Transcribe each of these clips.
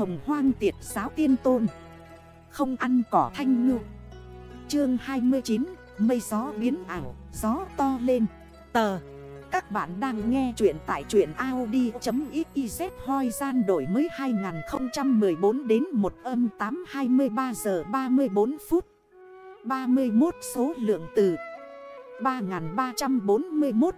hồng hoang tiệt giáo tiên tôn. Không ăn cỏ thanh ngư. Chương 29 Mây gió biến ảo, Gió to lên. Tờ. Các bạn đang nghe chuyện tại chuyện Audi.xyz hoi gian đổi mới 2014 đến 1 âm 8 23 giờ 34 phút. 31 số lượng từ 3341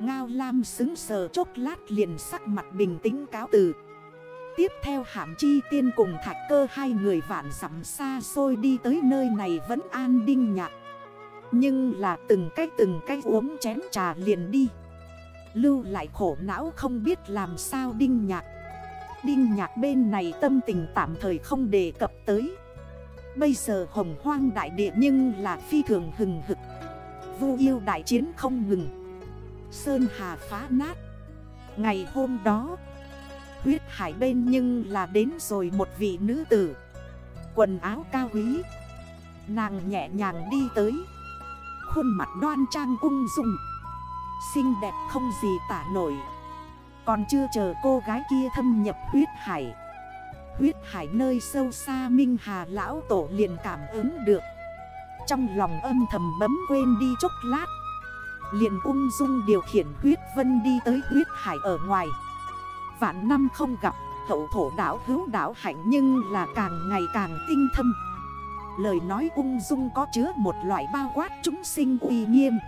Ngao Lam xứng sờ chốc lát liền sắc mặt bình tĩnh cáo từ. Tiếp theo hạm chi tiên cùng thạch cơ hai người vạn dặm xa xôi đi tới nơi này vẫn an đinh nhạc. Nhưng là từng cách từng cách uống chén trà liền đi. Lưu lại khổ não không biết làm sao đinh nhạc. Đinh nhạc bên này tâm tình tạm thời không đề cập tới. Bây giờ hồng hoang đại địa nhưng là phi thường hừng hực. Vu yêu đại chiến không ngừng. Sơn hà phá nát. Ngày hôm đó Huyết hải bên nhưng là đến rồi một vị nữ tử. Quần áo cao quý. Nàng nhẹ nhàng đi tới. Khuôn mặt đoan trang ung dung. Xinh đẹp không gì tả nổi. Còn chưa chờ cô gái kia thâm nhập huyết hải. Huyết hải nơi sâu xa Minh Hà Lão Tổ liền cảm ứng được. Trong lòng âm thầm bấm quên đi chốc lát. Liền ung dung điều khiển huyết vân đi tới huyết hải ở ngoài. Vạn năm không gặp, hậu thổ đảo hữu đảo hạnh nhưng là càng ngày càng tinh thâm. Lời nói ung dung có chứa một loại bao quát chúng sinh uy nghiêm.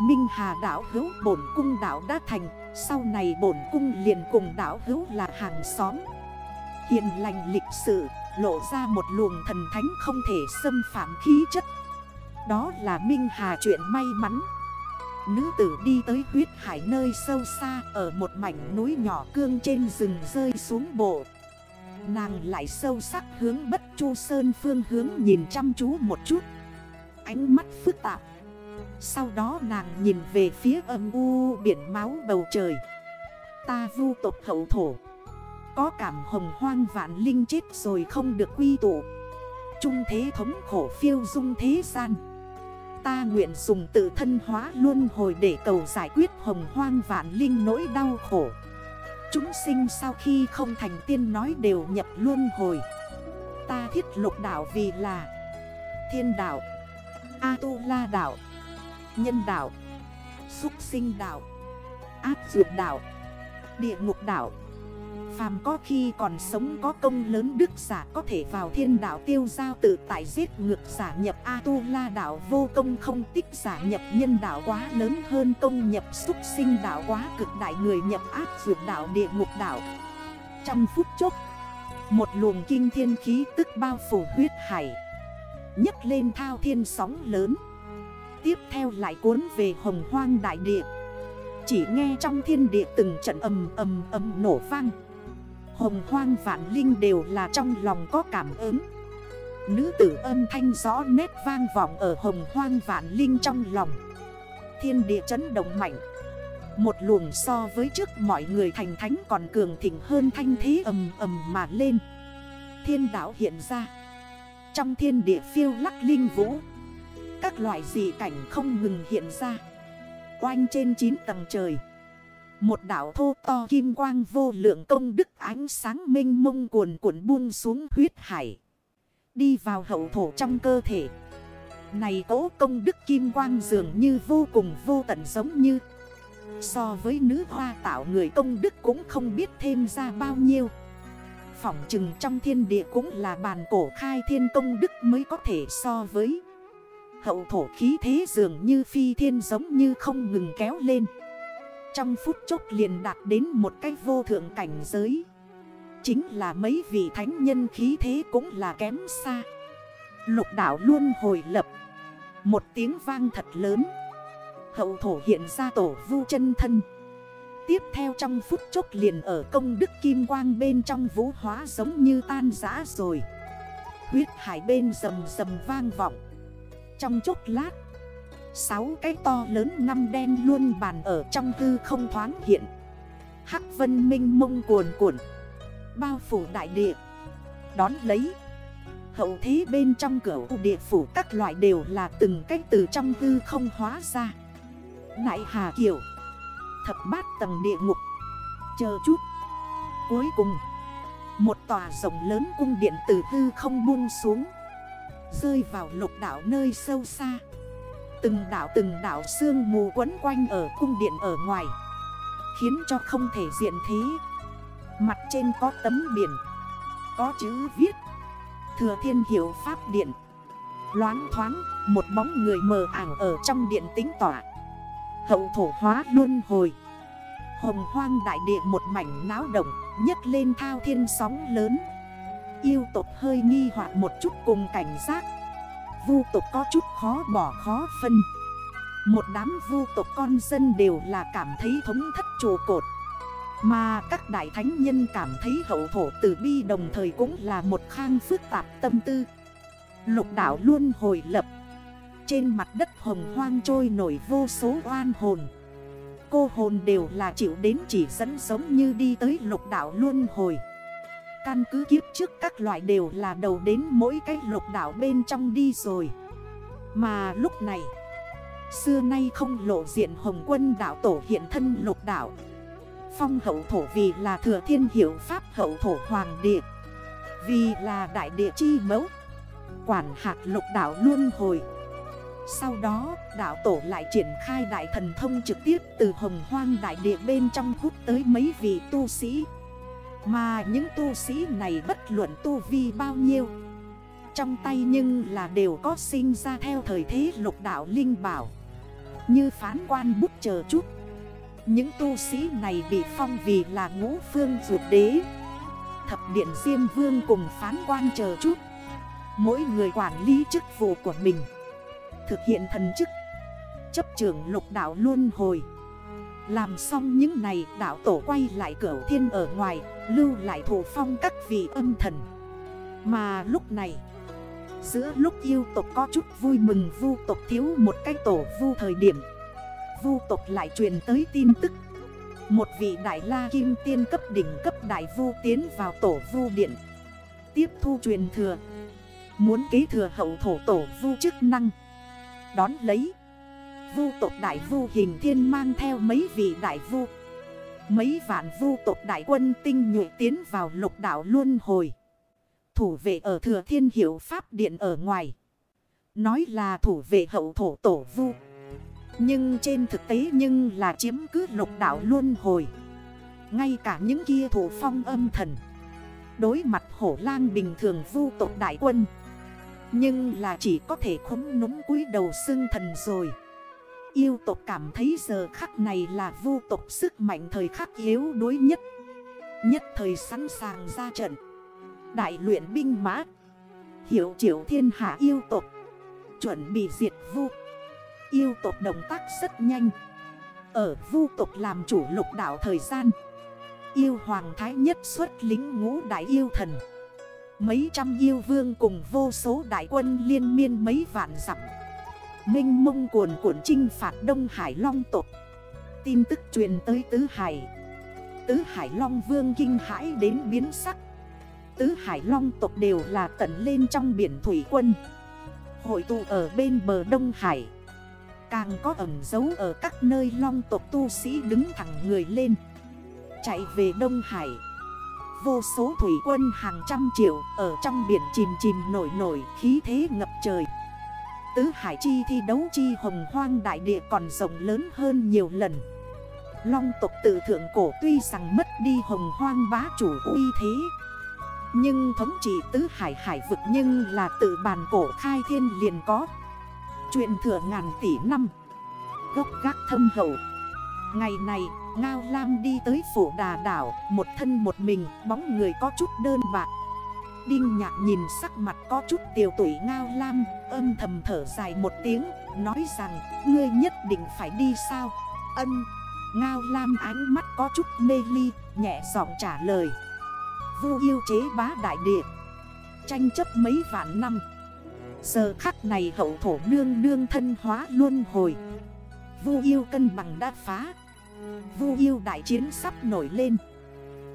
Minh Hà đảo hữu bổn cung đảo đã thành, Sau này bổn cung liền cùng đảo hữu là hàng xóm. Hiện lành lịch sự, lộ ra một luồng thần thánh không thể xâm phạm khí chất. Đó là Minh Hà chuyện may mắn. Nữ tử đi tới huyết hải nơi sâu xa, Ở một mảnh núi nhỏ cương trên rừng rơi xuống bộ Nàng lại sâu sắc hướng bất chu sơn phương hướng nhìn chăm chú một chút. Ánh mắt phức tạp. Sau đó nàng nhìn về phía âm u biển máu bầu trời. Ta vu tộc hậu thổ. Có cảm hồng hoang vạn linh chết rồi không được quy tụ. Trung thế thống khổ phiêu dung thế gian. Ta nguyện dùng tự thân hóa luôn hồi để cầu giải quyết hồng hoang vạn linh nỗi đau khổ. Chúng sinh sau khi không thành tiên nói đều nhập luôn hồi. Ta thiết lục đảo vì là Thiên đảo A-tu-la đảo Nhân đảo Xúc sinh đảo Áp dược đảo Địa ngục đảo Phàm có khi còn sống có công lớn đức giả có thể vào thiên đảo tiêu giao tự tại giết ngược giả nhập A-tu-la đảo vô công không tích giả nhập nhân đảo quá lớn hơn công nhập xúc sinh đảo quá cực đại người nhập ác dược đảo địa ngục đảo. Trong phút chốc, một luồng kinh thiên khí tức bao phủ huyết hải. nhấc lên thao thiên sóng lớn. Tiếp theo lại cuốn về hồng hoang đại địa. Chỉ nghe trong thiên địa từng trận ầm ầm ầm nổ vang. Hồng hoang vạn linh đều là trong lòng có cảm ứng. Nữ tử âm thanh rõ nét vang vọng ở hồng hoang vạn linh trong lòng. Thiên địa chấn động mạnh. Một luồng so với trước mọi người thành thánh còn cường thịnh hơn thanh thế ầm ầm mà lên. Thiên đảo hiện ra. Trong thiên địa phiêu lắc linh vũ, Các loại dị cảnh không ngừng hiện ra. Oanh trên 9 tầng trời một đảo thô to kim quang vô lượng công đức ánh sáng minh mông cuồn cuộn buông xuống huyết hải. Đi vào hậu thổ trong cơ thể. Này cỗ công đức kim quang dường như vô cùng vô tận giống như. So với nữ hoa tạo người công đức cũng không biết thêm ra bao nhiêu. Phỏng chừng trong thiên địa cũng là bàn cổ khai thiên công đức mới có thể so với. Hậu thổ khí thế dường như phi thiên giống như không ngừng kéo lên. Trong phút chốc liền đạt đến một cái vô thượng cảnh giới. Chính là mấy vị thánh nhân khí thế cũng là kém xa. Lục đảo luôn hồi lập. Một tiếng vang thật lớn. Hậu thổ hiện ra tổ vu chân thân. Tiếp theo trong phút chốc liền ở công đức kim quang bên trong vũ hóa giống như tan rã rồi. Huyết hải bên rầm rầm vang vọng. Trong chốc lát Sáu cái to lớn năm đen luôn bàn ở trong tư không thoáng hiện. Hắc vân minh mông cuồn cuộn. Bao phủ đại địa. Đón lấy. Hậu thế bên trong cửa địa phủ các loại đều là từng cách từ trong tư không hóa ra. Nại hà kiểu Thập bát tầng địa ngục. Chờ chút. Cuối cùng. Một tòa rộng lớn cung điện từ hư không buông xuống. Rơi vào lục đảo nơi sâu xa. Từng đảo từng đảo sương mù quấn quanh ở cung điện ở ngoài, Khiến cho không thể diện thế Mặt trên có tấm biển, Có chữ viết, Thừa thiên hiểu pháp điện. Loáng thoáng, Một bóng người mờ ảo ở trong điện tính tỏa, Hậu thổ hóa luân hồi. Hồng hoang đại địa một mảnh náo động, nhấc lên thao thiên sóng lớn. Yêu tộc hơi nghi hoặc một chút cùng cảnh giác. Vu tộc có chút khó bỏ khó phân. Một đám vu tộc con dân đều là cảm thấy thống thất trụ cột. Mà các đại thánh nhân cảm thấy hậu thổ tử bi đồng thời cũng là một khang phức tạp tâm tư. Lục đảo luôn hồi lập. Trên mặt đất hồng hoang trôi nổi vô số oan hồn. Cô hồn đều là chịu đến chỉ dẫn giống như đi tới lục đảo luôn hồi. Căn cứ kiếp trước các loại đều là đầu đến mỗi cái lục đảo bên trong đi rồi. Mà lúc này, Xưa nay không lộ diện hồng quân đảo tổ hiện thân lục đảo. Phong hậu thổ vì là thừa thiên hiệu pháp hậu thổ hoàng địa. Vì là đại địa chi mẫu, Quản hạt lục đảo luôn hồi. Sau đó, đảo tổ lại triển khai đại thần thông trực tiếp từ hồng hoang đại địa bên trong hút tới mấy vị tu sĩ. Mà những tu sĩ này bất luận tu vi bao nhiêu. Trong tay nhưng là đều có sinh ra theo thời thế lục đạo linh bảo. Như phán quan bút chờ chút. Những tu sĩ này bị phong vì là ngũ phương ruột đế. Thập điện Diêm Vương cùng phán quan chờ chút. Mỗi người quản lý chức vụ của mình. Thực hiện thần chức. Chấp trưởng lục đạo luôn hồi. Làm xong những này đảo tổ quay lại cửa thiên ở ngoài, Lưu lại thủ phong các vị âm thần. Mà lúc này, Giữa lúc yêu tộc có chút vui mừng, vu tộc thiếu một cái tổ vu thời điểm. Vu tộc lại truyền tới tin tức. Một vị đại la kim tiên cấp đỉnh cấp đại vu tiến vào tổ vu điện. Tiếp thu truyền thừa. Muốn kế thừa hậu thổ tổ vu chức năng. Đón lấy. Vu tộc đại vu hình thiên mang theo mấy vị đại vu. Mấy vạn vu tộc đại quân tinh nhuệ tiến vào lục đảo luân hồi. Thủ vệ ở thừa thiên hiệu pháp điện ở ngoài. Nói là thủ vệ hậu thổ tổ vu. Nhưng trên thực tế nhưng là chiếm cứ lục đảo luân hồi. Ngay cả những kia thủ phong âm thần. Đối mặt hổ lang bình thường vu tộc đại quân. Nhưng là chỉ có thể khống núm cúi đầu xưng thần rồi. Yêu tộc cảm thấy giờ khắc này là vu tộc sức mạnh thời khắc yếu đuối nhất. Nhất thời sẵn sàng ra trận. Đại luyện binh mã. Hiểu triệu thiên hạ yêu tộc. Chuẩn bị diệt vu. Yêu tộc động tác rất nhanh. Ở vu tộc làm chủ lục đảo thời gian. Yêu hoàng thái nhất xuất lính ngũ đại yêu thần. Mấy trăm yêu vương cùng vô số đại quân liên miên mấy vạn dặm. Minh mông cuồn cuộn chinh phạt Đông Hải Long tộc. Tin tức truyền tới Tứ Hải. Tứ Hải Long Vương kinh hãi đến biến sắc. Tứ Hải Long tộc đều là tận lên trong biển thủy quân. Hội tụ ở bên bờ Đông Hải. Càng có ẩm dấu ở các nơi long tộc tu sĩ đứng thẳng người lên. Chạy về Đông Hải. Vô số thủy quân hàng trăm triệu Ở trong biển chìm chìm nổi nổi, khí thế ngập trời. Tứ hải chi thi đấu chi hồng hoang đại địa còn rộng lớn hơn nhiều lần. Long tộc tự thượng cổ tuy rằng mất đi hồng hoang bá chủ uy thế, Nhưng thống trị tứ hải hải vực nhưng là tự bàn cổ khai thiên liền có. Chuyện thừa ngàn tỷ năm, Gốc gác thâm hậu. Ngày này, Ngao Lam đi tới phủ đà đảo, Một thân một mình, bóng người có chút đơn bạc. Đinh nhạc nhìn sắc mặt có chút tiều tuổi Ngao Lam, Âm thầm thở dài một tiếng, Nói rằng, ngươi nhất định phải đi sao? Ân, Ngao Lam ánh mắt có chút mê ly, Nhẹ giọng trả lời. Vu yêu chế bá đại địa, Tranh chấp mấy vạn năm. Giờ khắc này hậu thổ nương nương thân hóa luôn hồi. Vu yêu cân bằng đã phá. Vu yêu đại chiến sắp nổi lên.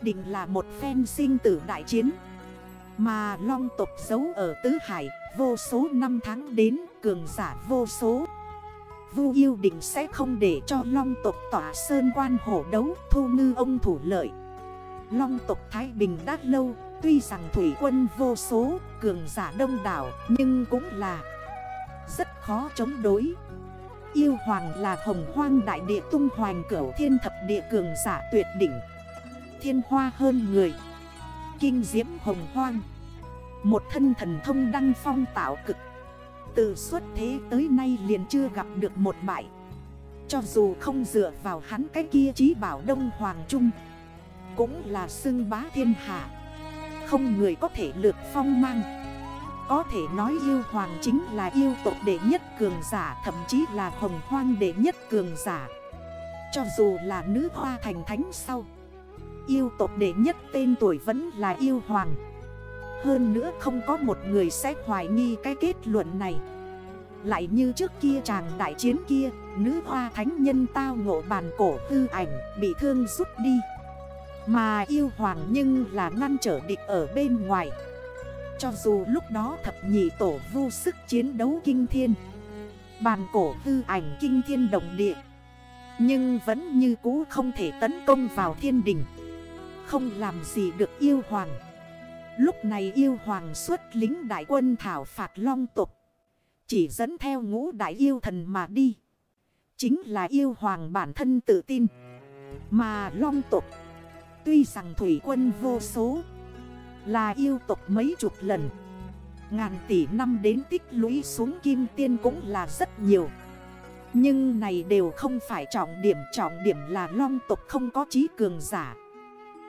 Định là một phen sinh tử đại chiến. Mà long tộc giấu ở Tứ Hải Vô số năm tháng đến cường giả vô số. Vu yêu định sẽ không để cho long tộc tỏa sơn quan hổ đấu Thu ngư ông thủ lợi. Long tộc Thái Bình đã lâu Tuy rằng thủy quân vô số, cường giả đông đảo Nhưng cũng là rất khó chống đối. Yêu hoàng là hồng hoang đại địa tung hoành cửu thiên thập địa cường giả tuyệt đỉnh. Thiên hoa hơn người Kinh diễm hồng hoang. Một thân thần thông đăng phong tạo cực. Từ xuất thế tới nay liền chưa gặp được một bại. Cho dù không dựa vào hắn cái kia trí bảo đông hoàng trung, Cũng là xưng bá thiên hạ. Không người có thể lược phong mang. Có thể nói yêu hoàng chính là yêu tộc đệ nhất cường giả, Thậm chí là hồng hoang đệ nhất cường giả. Cho dù là nữ hoa thành thánh sau Yêu tộc đệ nhất tên tuổi vẫn là yêu hoàng. Hơn nữa không có một người sẽ hoài nghi cái kết luận này. Lại như trước kia chàng đại chiến kia, Nữ hoa thánh nhân tao ngộ bàn cổ hư ảnh Bị thương rút đi. Mà yêu hoàng nhưng là ngăn trở địch ở bên ngoài. Cho dù lúc đó thập nhị tổ vô sức chiến đấu kinh thiên Bàn cổ hư ảnh kinh thiên động địa, Nhưng vẫn như cũ không thể tấn công vào thiên đình. Không làm gì được yêu hoàng. Lúc này yêu hoàng xuất lính đại quân thảo phạt long tục. Chỉ dẫn theo ngũ đại yêu thần mà đi. Chính là yêu hoàng bản thân tự tin. Mà long tục, Tuy rằng thủy quân vô số, Là yêu tộc mấy chục lần. Ngàn tỷ năm đến tích lũy xuống kim tiên cũng là rất nhiều. Nhưng này đều không phải trọng điểm Trọng điểm là long tộc không có trí cường giả.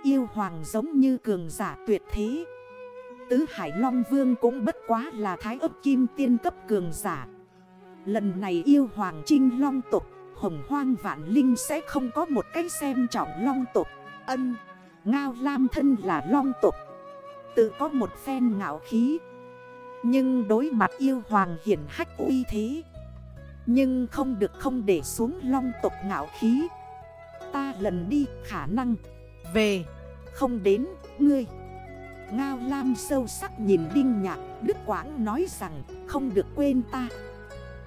Yêu hoàng giống như cường giả tuyệt thế. Tứ Hải Long Vương cũng bất quá là thái ấp kim tiên cấp cường giả. Lần này yêu hoàng trinh long tục Hồng hoang vạn linh sẽ không có một cách xem trọng long tục Ân, ngao lam thân là long tục Tự có một phen ngạo khí. Nhưng đối mặt yêu hoàng hiển hách uy thế. Nhưng không được không để xuống long tục ngạo khí. Ta lần đi khả năng về. Không đến, ngươi. Ngao Lam sâu sắc nhìn Đinh Nhạc, Đức Quảng nói rằng, không được quên ta.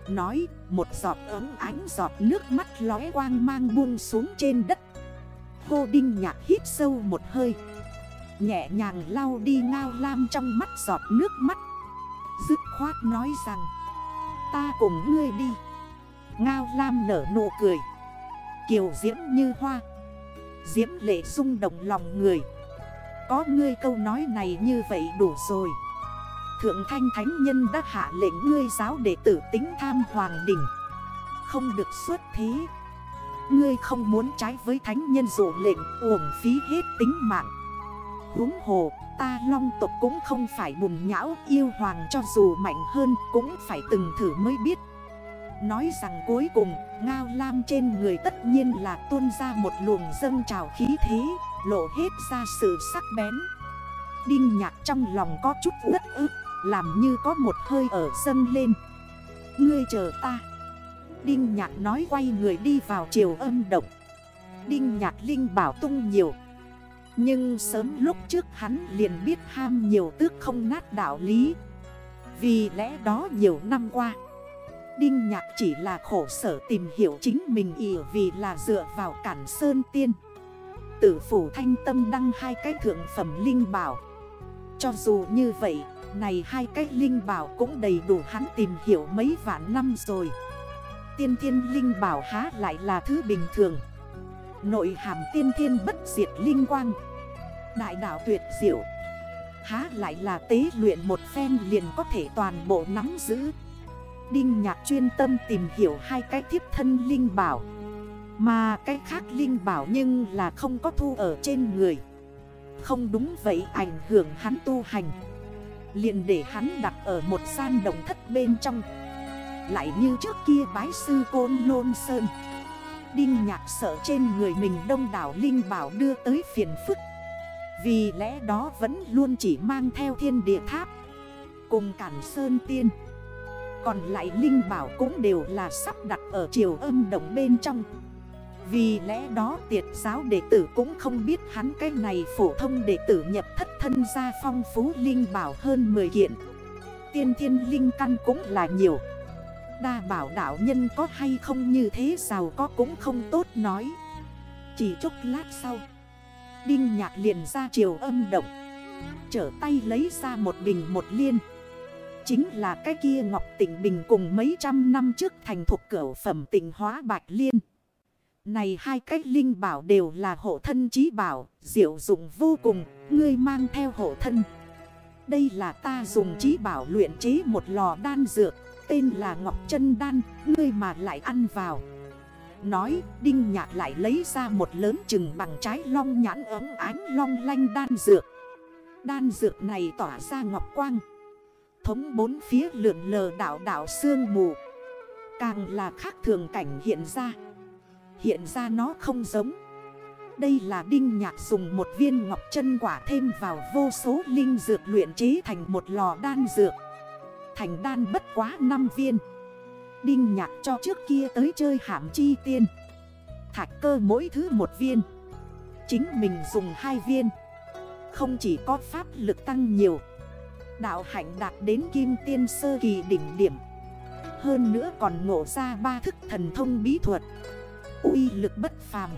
Nói, một giọt ấm ánh giọt nước mắt lóe quang mang buông xuống trên đất. Cô Đinh Nhạc hít sâu một hơi. Nhẹ nhàng lau đi Ngao Lam trong mắt giọt nước mắt. Dứt khoát nói rằng, Ta cùng ngươi đi. Ngao Lam nở nụ cười. Kiều diễm như hoa. Diễm lệ rung động lòng người. Có ngươi câu nói này như vậy đủ rồi. Thượng thanh thánh nhân đã hạ lệnh ngươi giáo đệ tử tính tham hoàng đỉnh. Không được xuất thí Ngươi không muốn trái với thánh nhân dụ lệnh uổng phí hết tính mạng. Húng hồ, ta long tộc cũng không phải bùn nhão Yêu hoàng cho dù mạnh hơn cũng phải từng thử mới biết Nói rằng cuối cùng, Ngao Lam trên người tất nhiên là tuôn ra một luồng dâng trào khí thế, Lộ hết ra sự sắc bén. Đinh nhạc trong lòng có chút đất ức, Làm như có một hơi ở dâng lên. Ngươi chờ ta. Đinh nhạc nói quay người đi vào chiều âm động. Đinh nhạc linh bảo tung nhiều. Nhưng sớm lúc trước hắn liền biết ham nhiều tước không nát đạo lý. Vì lẽ đó nhiều năm qua Đinh nhạc chỉ là khổ sở tìm hiểu chính mình ỉ vì là dựa vào cản sơn tiên. Tử phủ thanh tâm đăng hai cái thượng phẩm linh bảo. Cho dù như vậy, này hai cái linh bảo cũng đầy đủ hắn tìm hiểu mấy vạn năm rồi. Tiên thiên linh bảo há lại là thứ bình thường. Nội hàm tiên thiên bất diệt linh quang. Đại đạo tuyệt diệu. Há lại là tế luyện một phen liền có thể toàn bộ nắm giữ. Đinh nhạc chuyên tâm tìm hiểu hai cái thiếp thân linh bảo. Mà cái khác linh bảo nhưng là không có thu ở trên người. Không đúng vậy ảnh hưởng hắn tu hành. Liền để hắn đặt ở một gian đồng thất bên trong. Lại như trước kia bái sư côn lôn sơn. Đinh nhạc sợ trên người mình đông đảo linh bảo đưa tới phiền phức. Vì lẽ đó vẫn luôn chỉ mang theo thiên địa tháp. Cùng cản sơn tiên còn lại linh bảo cũng đều là sắp đặt ở chiều âm đồng bên trong. Vì lẽ đó tiệt giáo đệ tử cũng không biết hắn cái này phổ thông đệ tử nhập thất thân ra phong phú linh bảo hơn 10 kiện. Tiên thiên linh căn cũng là nhiều. Đa bảo đạo nhân có hay không như thế giàu có cũng không tốt nói. Chỉ chút lát sau, Đinh nhạc liền ra chiều âm động. Trở tay lấy ra một bình một liên. Chính là cái kia Ngọc Tịnh Bình cùng mấy trăm năm trước thành thuộc cửa phẩm tịnh hóa Bạch Liên. Này hai cái linh bảo đều là hộ thân trí bảo, diệu dụng vô cùng, ngươi mang theo hộ thân. Đây là ta dùng trí bảo luyện chế một lò đan dược, tên là Ngọc chân Đan, ngươi mà lại ăn vào. Nói, Đinh Nhạc lại lấy ra một lớn chừng bằng trái long nhãn ấm ánh long lanh đan dược. Đan dược này tỏa ra ngọc quang. Thống bốn phía lượn lờ đảo đảo sương mù. Càng là khác thường cảnh hiện ra. Hiện ra nó không giống. Đây là đinh nhạc dùng một viên ngọc chân quả thêm vào vô số linh dược luyện chế thành một lò đan dược. Thành đan bất quá 5 viên. Đinh nhạc cho trước kia tới chơi hãm chi tiên. Thạch cơ mỗi thứ một viên. Chính mình dùng hai viên. Không chỉ có pháp lực tăng nhiều. Đạo hạnh đạt đến kim tiên sơ kỳ đỉnh điểm. Hơn nữa còn ngộ ra ba thức thần thông bí thuật. Uy lực bất phàm.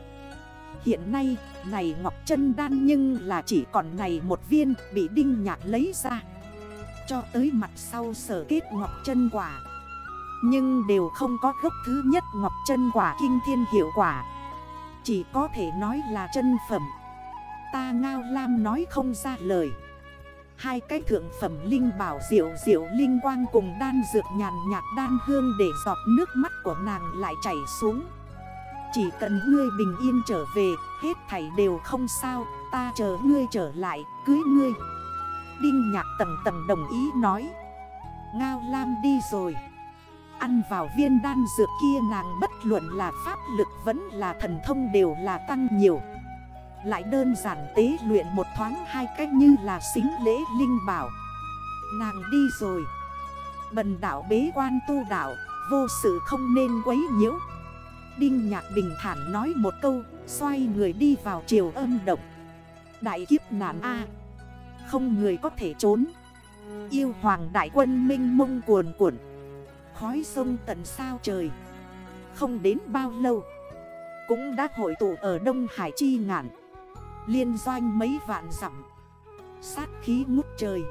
Hiện nay, này Ngọc chân Đan nhưng là chỉ còn này một viên bị Đinh Nhạc lấy ra. Cho tới mặt sau sở kết Ngọc chân quả. Nhưng đều không có gốc thứ nhất Ngọc chân quả kinh thiên hiệu quả. Chỉ có thể nói là chân phẩm. Ta ngao lam nói không ra lời. Hai cái thượng phẩm linh bảo diệu diệu linh quang cùng đan dược nhàn nhạt đan hương để giọt nước mắt của nàng lại chảy xuống. Chỉ cần ngươi bình yên trở về, Hết thảy đều không sao, Ta chờ ngươi trở lại, Cưới ngươi. Đinh nhạc tầng tầng đồng ý nói. Ngao Lam đi rồi. Ăn vào viên đan dược kia nàng bất luận là pháp lực vẫn là thần thông đều là tăng nhiều. Lại đơn giản tế luyện một thoáng hai cách như là xính lễ linh bảo. Nàng đi rồi. Bần đảo bế quan tu đảo Vô sự không nên quấy nhiễu. Đinh Nhạc bình thản nói một câu, Xoay người đi vào triều âm động. Đại kiếp nạn A. Không người có thể trốn. Yêu hoàng đại quân minh mông cuồn cuộn. Khói sông tận sao trời. Không đến bao lâu. Cũng đã hội tụ ở Đông Hải chi ngạn. Liên doanh mấy vạn dặm. Sát khí ngút trời.